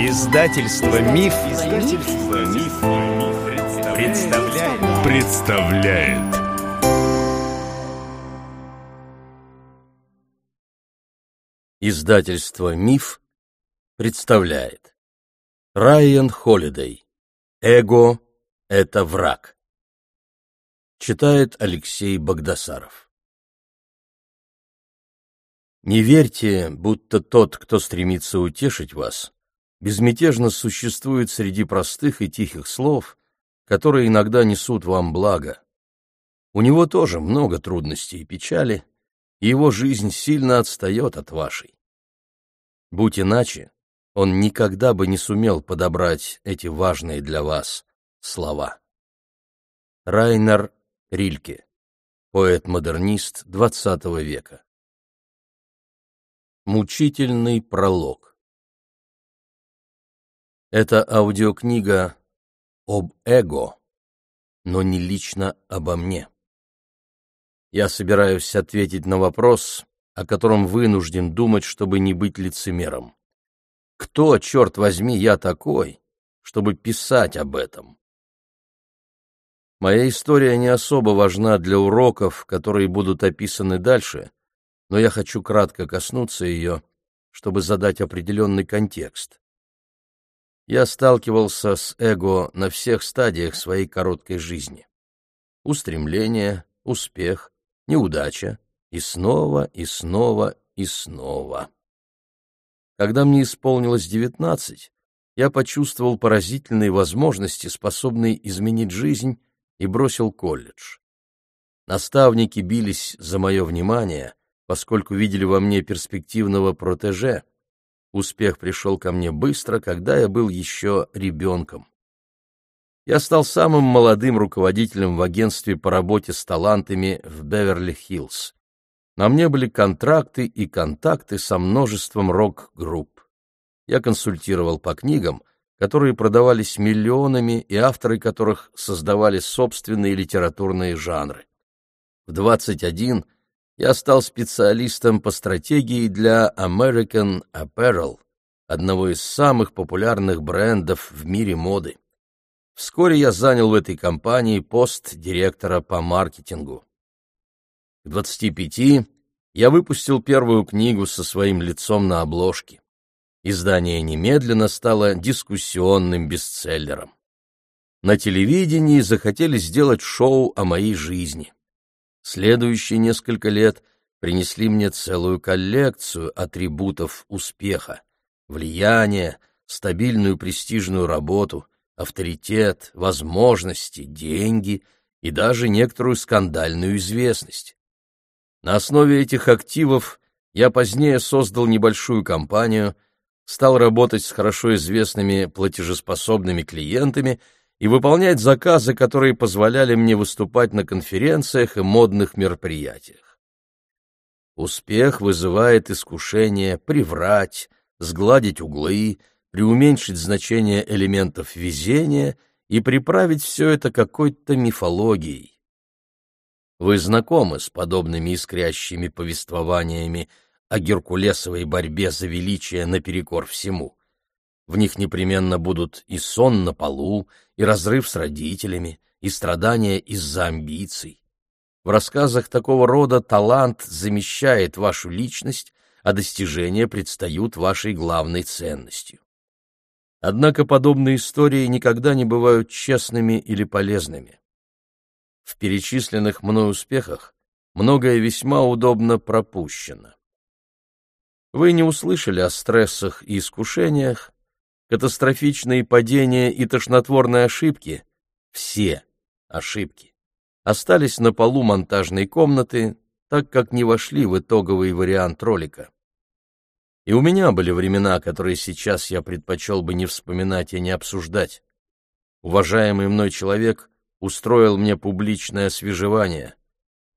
Издательство Миф, Издательство Миф, представляет. представляет. Издательство Миф представляет. Райан Холидей. Эго — это враг. Читает Алексей Богдасаров. Не верьте, будто тот, кто стремится утешить вас, безмятежно существует среди простых и тихих слов, которые иногда несут вам благо. У него тоже много трудностей и печали, и его жизнь сильно отстает от вашей. Будь иначе, он никогда бы не сумел подобрать эти важные для вас слова. Райнер Рильке, поэт-модернист XX века Мучительный пролог Это аудиокнига об эго, но не лично обо мне. Я собираюсь ответить на вопрос, о котором вынужден думать, чтобы не быть лицемером. Кто, черт возьми, я такой, чтобы писать об этом? Моя история не особо важна для уроков, которые будут описаны дальше, но я хочу кратко коснуться ее, чтобы задать определенный контекст. Я сталкивался с эго на всех стадиях своей короткой жизни. Устремление, успех, неудача, и снова, и снова, и снова. Когда мне исполнилось девятнадцать, я почувствовал поразительные возможности, способные изменить жизнь, и бросил колледж. Наставники бились за мое внимание, поскольку видели во мне перспективного протеже. Успех пришел ко мне быстро, когда я был еще ребенком. Я стал самым молодым руководителем в агентстве по работе с талантами в Беверли-Хиллз. На мне были контракты и контакты со множеством рок-групп. Я консультировал по книгам, которые продавались миллионами и авторы которых создавали собственные литературные жанры. В 21 я стал специалистом по стратегии для American Apparel, одного из самых популярных брендов в мире моды. Вскоре я занял в этой компании пост директора по маркетингу. К 25 я выпустил первую книгу со своим лицом на обложке. Издание немедленно стало дискуссионным бестселлером. На телевидении захотели сделать шоу о моей жизни. Следующие несколько лет принесли мне целую коллекцию атрибутов успеха, влияния, стабильную престижную работу, авторитет, возможности, деньги и даже некоторую скандальную известность. На основе этих активов я позднее создал небольшую компанию, стал работать с хорошо известными платежеспособными клиентами – и выполнять заказы, которые позволяли мне выступать на конференциях и модных мероприятиях. Успех вызывает искушение приврать, сгладить углы, преуменьшить значение элементов везения и приправить все это какой-то мифологией. Вы знакомы с подобными искрящими повествованиями о геркулесовой борьбе за величие наперекор всему. В них непременно будут и сон на полу, и разрыв с родителями, и страдания из-за амбиций. В рассказах такого рода талант замещает вашу личность, а достижения предстают вашей главной ценностью. Однако подобные истории никогда не бывают честными или полезными. В перечисленных мной успехах многое весьма удобно пропущено. Вы не услышали о стрессах и искушениях, катастрофичные падения и тошнотворные ошибки, все ошибки, остались на полу монтажной комнаты, так как не вошли в итоговый вариант ролика. И у меня были времена, которые сейчас я предпочел бы не вспоминать и не обсуждать. Уважаемый мной человек устроил мне публичное освежевание.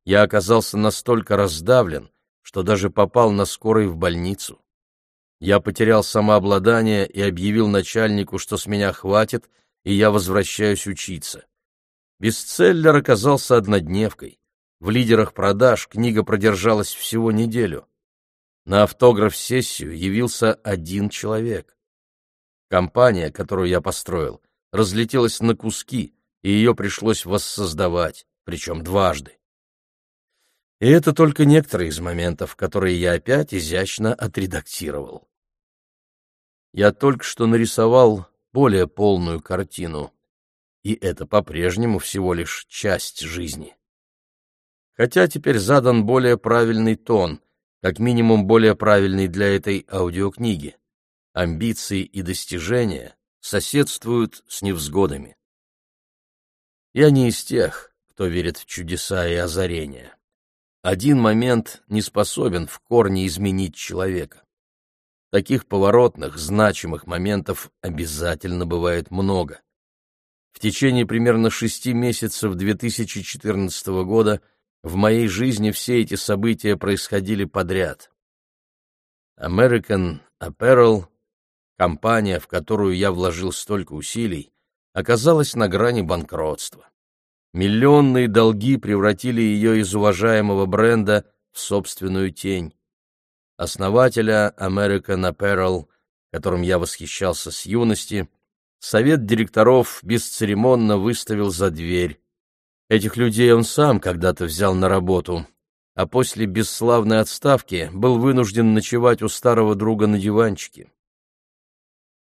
Я оказался настолько раздавлен, что даже попал на скорой в больницу. Я потерял самообладание и объявил начальнику, что с меня хватит, и я возвращаюсь учиться. Бестселлер оказался однодневкой. В лидерах продаж книга продержалась всего неделю. На автограф-сессию явился один человек. Компания, которую я построил, разлетелась на куски, и ее пришлось воссоздавать, причем дважды. И это только некоторые из моментов, которые я опять изящно отредактировал. Я только что нарисовал более полную картину, и это по-прежнему всего лишь часть жизни. Хотя теперь задан более правильный тон, как минимум более правильный для этой аудиокниги. Амбиции и достижения соседствуют с невзгодами. Я не из тех, кто верит в чудеса и озарения. Один момент не способен в корне изменить человека. Таких поворотных, значимых моментов обязательно бывает много. В течение примерно шести месяцев 2014 года в моей жизни все эти события происходили подряд. American Apparel, компания, в которую я вложил столько усилий, оказалась на грани банкротства. Миллионные долги превратили ее из уважаемого бренда в собственную тень. Основателя American Apparel, которым я восхищался с юности, совет директоров бесцеремонно выставил за дверь. Этих людей он сам когда-то взял на работу, а после бесславной отставки был вынужден ночевать у старого друга на диванчике.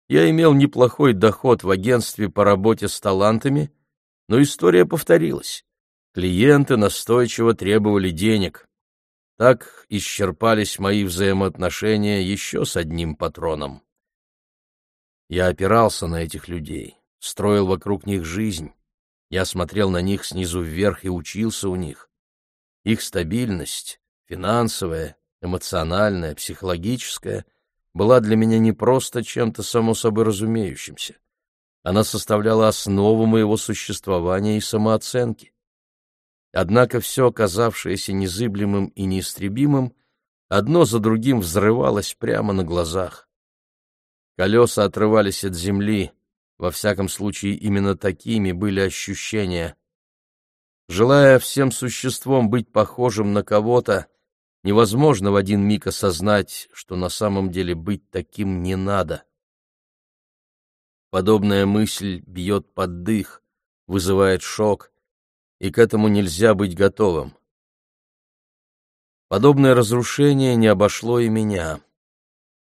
Я имел неплохой доход в агентстве по работе с талантами — но история повторилась. Клиенты настойчиво требовали денег. Так исчерпались мои взаимоотношения еще с одним патроном. Я опирался на этих людей, строил вокруг них жизнь. Я смотрел на них снизу вверх и учился у них. Их стабильность, финансовая, эмоциональная, психологическая, была для меня не просто чем-то само собой разумеющимся. Она составляла основу моего существования и самооценки. Однако все, оказавшееся незыблемым и неистребимым, одно за другим взрывалось прямо на глазах. Колеса отрывались от земли, во всяком случае именно такими были ощущения. Желая всем существом быть похожим на кого-то, невозможно в один миг осознать, что на самом деле быть таким не надо. Подобная мысль бьет под дых, вызывает шок, и к этому нельзя быть готовым. Подобное разрушение не обошло и меня.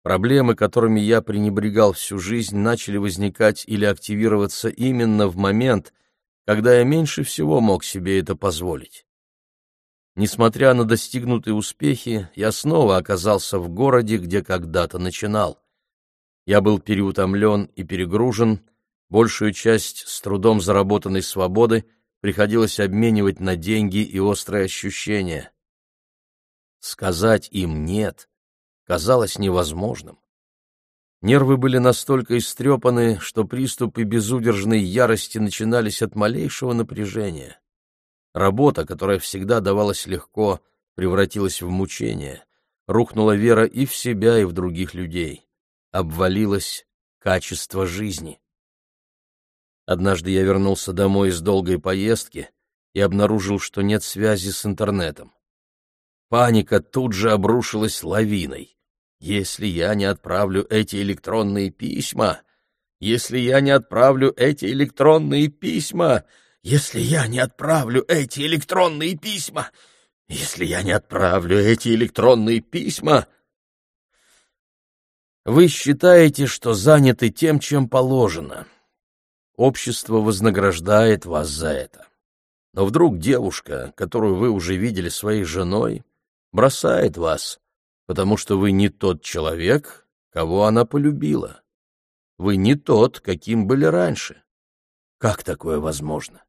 Проблемы, которыми я пренебрегал всю жизнь, начали возникать или активироваться именно в момент, когда я меньше всего мог себе это позволить. Несмотря на достигнутые успехи, я снова оказался в городе, где когда-то начинал. Я был переутомлен и перегружен, большую часть с трудом заработанной свободы приходилось обменивать на деньги и острые ощущения. Сказать им «нет» казалось невозможным. Нервы были настолько истрепаны, что приступы безудержной ярости начинались от малейшего напряжения. Работа, которая всегда давалась легко, превратилась в мучение. Рухнула вера и в себя, и в других людей обвалилось качество жизни. Однажды я вернулся домой из долгой поездки и обнаружил, что нет связи с интернетом. Паника тут же обрушилась лавиной. Если я не отправлю эти электронные письма, если я не отправлю эти электронные письма, если я не отправлю эти электронные письма, если я не отправлю эти электронные письма, вы считаете, что заняты тем, чем положено. Общество вознаграждает вас за это. Но вдруг девушка, которую вы уже видели своей женой, бросает вас, потому что вы не тот человек, кого она полюбила. Вы не тот, каким были раньше. Как такое возможно?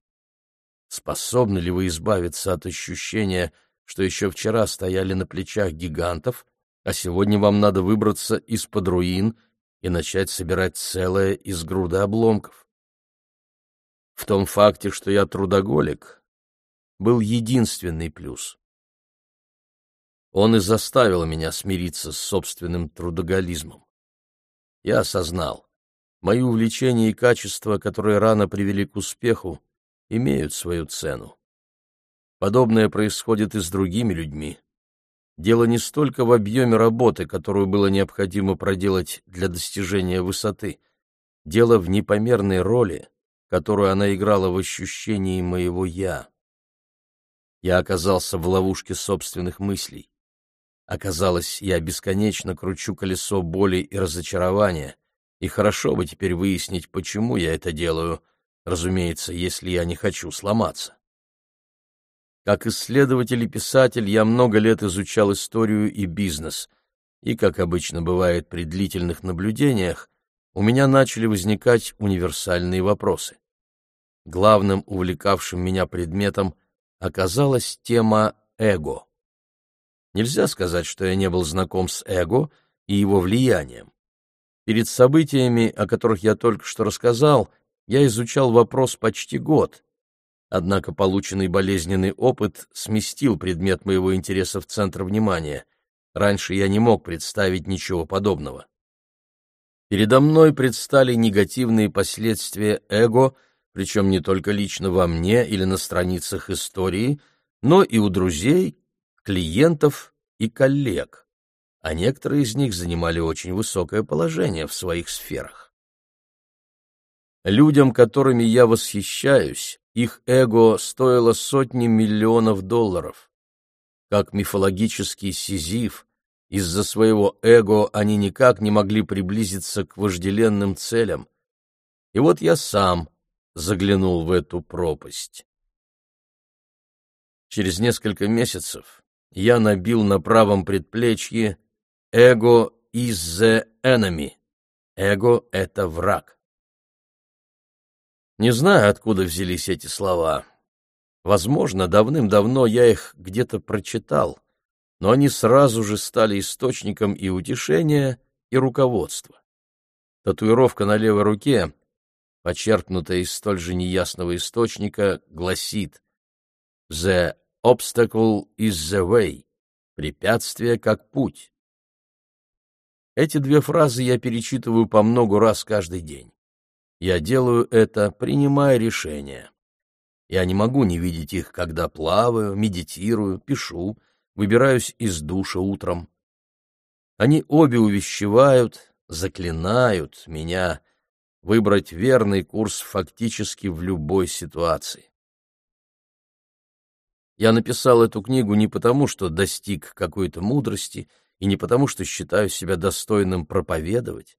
Способны ли вы избавиться от ощущения, что еще вчера стояли на плечах гигантов, а сегодня вам надо выбраться из-под руин и начать собирать целое из груды обломков. В том факте, что я трудоголик, был единственный плюс. Он и заставил меня смириться с собственным трудоголизмом. Я осознал, мои увлечения и качества, которые рано привели к успеху, имеют свою цену. Подобное происходит и с другими людьми. Дело не столько в объеме работы, которую было необходимо проделать для достижения высоты. Дело в непомерной роли, которую она играла в ощущении моего «я». Я оказался в ловушке собственных мыслей. Оказалось, я бесконечно кручу колесо боли и разочарования, и хорошо бы теперь выяснить, почему я это делаю, разумеется, если я не хочу сломаться. Как исследователь и писатель я много лет изучал историю и бизнес, и, как обычно бывает при длительных наблюдениях, у меня начали возникать универсальные вопросы. Главным увлекавшим меня предметом оказалась тема эго. Нельзя сказать, что я не был знаком с эго и его влиянием. Перед событиями, о которых я только что рассказал, я изучал вопрос почти год. Однако полученный болезненный опыт сместил предмет моего интереса в центр внимания. Раньше я не мог представить ничего подобного. Передо мной предстали негативные последствия эго, причем не только лично во мне или на страницах истории, но и у друзей, клиентов и коллег, а некоторые из них занимали очень высокое положение в своих сферах. Людям, которыми я восхищаюсь, их эго стоило сотни миллионов долларов. Как мифологический Сизиф, из-за своего эго они никак не могли приблизиться к вожделенным целям. И вот я сам заглянул в эту пропасть. Через несколько месяцев я набил на правом предплечье «Эго is the enemy». «Эго — это враг». Не знаю, откуда взялись эти слова. Возможно, давным-давно я их где-то прочитал, но они сразу же стали источником и утешения, и руководства. Татуировка на левой руке, почерпнутая из столь же неясного источника, гласит «The Obstacle is the way. Препятствие как путь. Эти две фразы я перечитываю по много раз каждый день. Я делаю это, принимая решения. Я не могу не видеть их, когда плаваю, медитирую, пишу, выбираюсь из душа утром. Они обе увещевают, заклинают меня выбрать верный курс фактически в любой ситуации. Я написал эту книгу не потому, что достиг какой-то мудрости, и не потому, что считаю себя достойным проповедовать.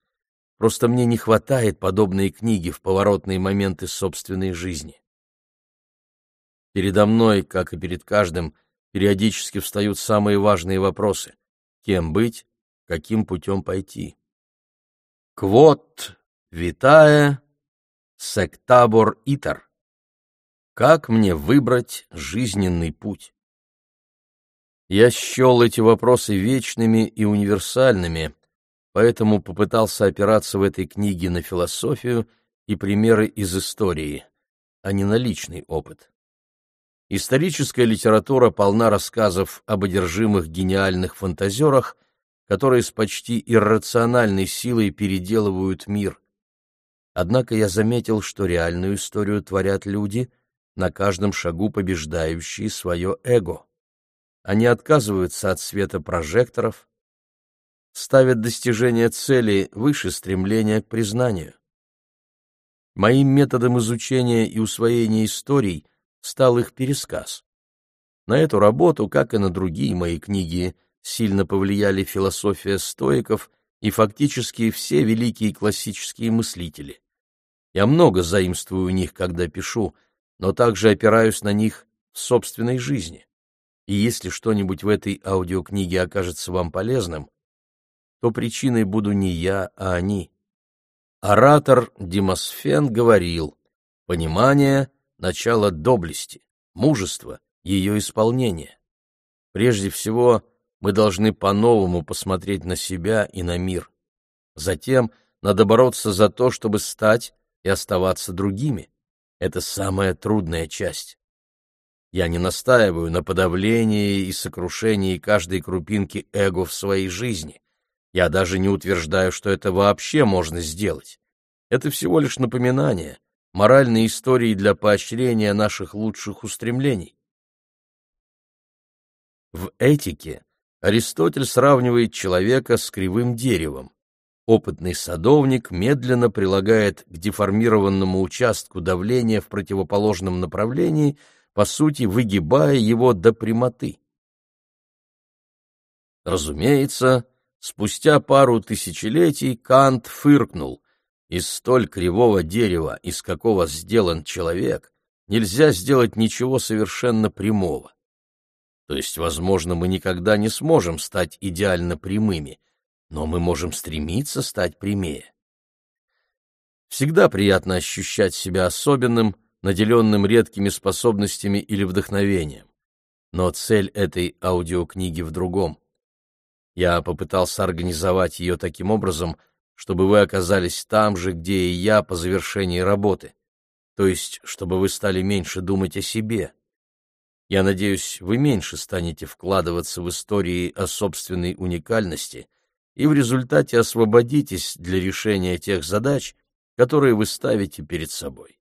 Просто мне не хватает подобной книги в поворотные моменты собственной жизни. Передо мной, как и перед каждым, периодически встают самые важные вопросы. Кем быть, каким путем пойти? Квот, витая, сектабор итер. Как мне выбрать жизненный путь? Я счел эти вопросы вечными и универсальными, поэтому попытался опираться в этой книге на философию и примеры из истории, а не на личный опыт. Историческая литература полна рассказов об одержимых гениальных фантазерах, которые с почти иррациональной силой переделывают мир. Однако я заметил, что реальную историю творят люди — на каждом шагу побеждающие свое эго. Они отказываются от света прожекторов, ставят достижение цели выше стремления к признанию. Моим методом изучения и усвоения историй стал их пересказ. На эту работу, как и на другие мои книги, сильно повлияли философия стоиков и фактически все великие классические мыслители. Я много заимствую у них, когда пишу, но также опираюсь на них в собственной жизни. И если что-нибудь в этой аудиокниге окажется вам полезным, то причиной буду не я, а они. Оратор Демосфен говорил, понимание — начало доблести, мужество — ее исполнение. Прежде всего, мы должны по-новому посмотреть на себя и на мир. Затем надо бороться за то, чтобы стать и оставаться другими. Это самая трудная часть. Я не настаиваю на подавлении и сокрушении каждой крупинки эго в своей жизни. Я даже не утверждаю, что это вообще можно сделать. Это всего лишь напоминание, моральные истории для поощрения наших лучших устремлений. В этике Аристотель сравнивает человека с кривым деревом. опытный садовник медленно прилагает к деформированному участку давление в противоположном направлении, по сути, выгибая его до прямоты. Разумеется, спустя пару тысячелетий Кант фыркнул. Из столь кривого дерева, из какого сделан человек, нельзя сделать ничего совершенно прямого. То есть, возможно, мы никогда не сможем стать идеально прямыми, но мы можем стремиться стать прямее. Всегда приятно ощущать себя особенным, наделенным редкими способностями или вдохновением. Но цель этой аудиокниги в другом. Я попытался организовать ее таким образом, чтобы вы оказались там же, где и я по завершении работы, то есть чтобы вы стали меньше думать о себе. Я надеюсь, вы меньше станете вкладываться в истории о собственной уникальности и в результате освободитесь для решения тех задач, которые вы ставите перед собой.